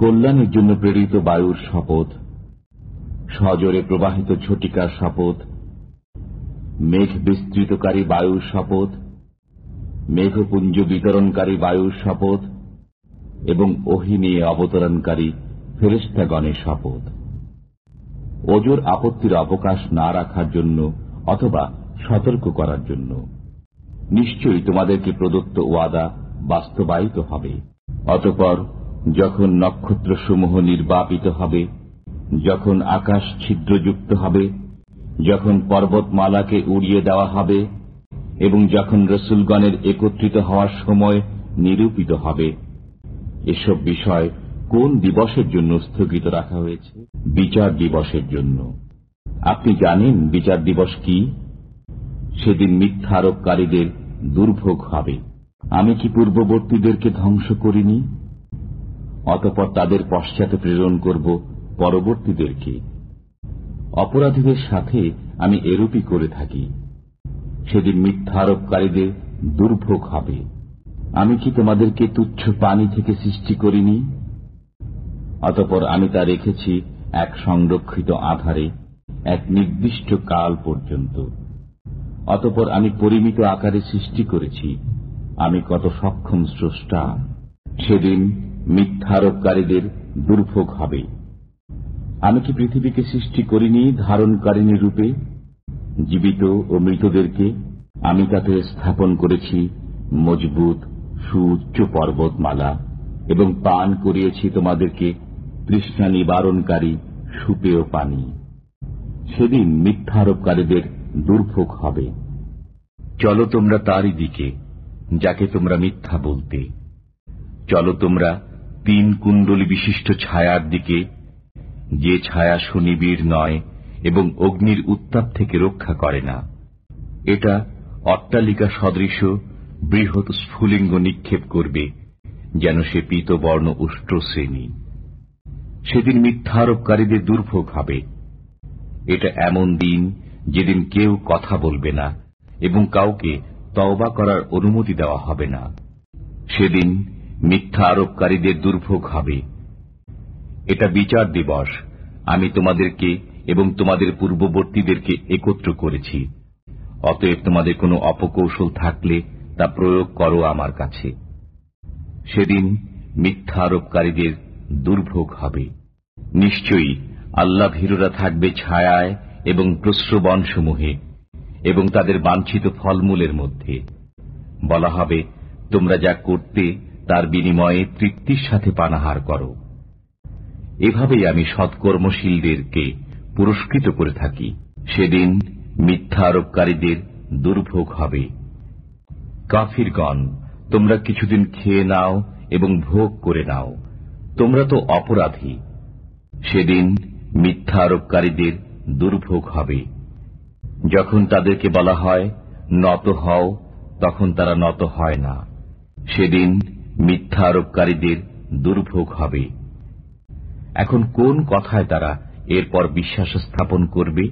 কল্যাণের জন্য প্রেরিত বায়ুর শপথ, সজরে প্রবাহিত ঝটিকার শপথ, মেঘ বিস্তৃতকারী বায়ুর শপথ, মেঘপুঞ্জ বিতরণকারী বায়ুর শপথ এবং ওহি নিয়ে অবতরণকারী ফেরেস্তাগণের শপথ। ওজোর আপত্তির অবকাশ না রাখার জন্য অথবা সতর্ক করার জন্য। নিশ্চয়ই তোমাদেরকে প্রদত্ত ওয়াদা বাস্তবায়িত হবে। অতপর যখন নক্ষত্রসমূহ নির্বাপিত হবে, যখন আকাশ ছিদ্রযুক্ত হবে, যখন পর্বতমালাকে উড়িয়ে দেওয়া হবে, এবং যখন রসুলগণের একত্রিত হওয়ার সময় নিরূপিত হবে, এসব বিষয় কোন দিবসের জন্য স্থগিত রাখা হয়েছে? বিচার দিবসের জন্য। আপনি জানেন বিচার দিবস কি? সেদিন মিথ্যা আরোপকারীদের দুর্ভোগ হবে। আমি কি পূর্ববর্তীদেরকে ধ্বংস করিনি? অতপর তাদের পশ্চাতে প্রেরণ করব পরবর্তীদেরকে অপরাধীদের সাথে আমি এরূপই করে থাকি। সেদিন মিথ্যা আরোপকারীদের দুর্ভোগ হবে। আমি কি তোমাদেরকে তুচ্ছ পানি থেকে সৃষ্টি করিনি? অতপর আমি তা রেখেছি এক সংরক্ষিত আধারে, এক নির্দিষ্ট কাল পর্যন্ত। অতপর আমি পরিমিত আকারে সৃষ্টি করেছি। আমি কত সক্ষম স্রষ্টা। সেদিন মিথ্যারোপকারীদের দুর্ভোগ হবে। আমি কি পৃথিবীকে সৃষ্টি করিনি ধারণকারিণী রূপে? জীবিত ও মৃতদেরকে আমি তাতে স্থাপন করেছি মজবুত, সুউচ্চ পর্বতমালা এবং পান করিয়েছি তোমাদেরকে তৃষ্ণা নিবারণকারী সুপেয় পানি। সেদিন মিথ্যারোপকারীদের দুর্ভোগ হবে। চলো তোমরা তারই দিকে, যাকে তোমরা মিথ্যা বলতে। চলো তোমরা তিন কুণ্ডলী বিশিষ্ট ছায়ার দিকে, যে ছায়া সুনিবিড় নয় এবং অগ্নির উত্তাপ থেকে রক্ষা করে না। এটা অট্টালিকা সদৃশ বৃহৎ স্ফুলিঙ্গ নিক্ষেপ করবে, যেন সে পীতবর্ণ উষ্ট্র শ্রেণি। সেদিন মিথ্যারোপকারীদের দুর্ভোগ হবে। এটা এমন দিন যেদিন কেউ কথা বলবে না এবং কাউকে তওবা করার অনুমতি দেওয়া হবে না। সেদিন মিথ্যা আরোপকারীদের দুর্ভোগ হবে। এটা বিচার দিবস। আমি তোমাদেরকে এবং তোমাদের পূর্ববর্তীদেরকে একত্র করেছি। অতএব তোমাদের কোনো অপকৌশল থাকলে তা প্রয়োগ করো আমার কাছে। সেদিন মিথ্যা আরোপকারীদের দুর্ভোগ হবে। নিশ্চয়ই আল্লাহ ভীরুরা থাকবে ছায়ায় এবং প্রশ্রবণসমূহে এবং তাদের বাঞ্ছিত ফলমূলের মধ্যে। বলা হবে, তোমরা যা করতে তার বিনিময়ে তৃপ্তির সাথে পানাহার করো। এভাবেই আমি সৎকর্মশীলদেরকে পুরস্কৃত করে থাকি। সেদিন মিথ্যা আরোপকারীদের দুর্ভোগ হবে। কাফিরগণ, তোমরা কিছুদিন খেয়ে নাও এবং ভোগ করে নাও। তোমরা তো অপরাধী। সেদিন মিথ্যা আরোপকারীদের দুর্ভোগ হবে। যখন তাদেরকে বলা হয়, নত হও, তখন তারা নত হয় না। সেদিন মিথ্যা আরোপকারীদের দুর্ভোগ হবে। এখন কোন কথায় তারা এরপর বিশ্বাস স্থাপন করবে?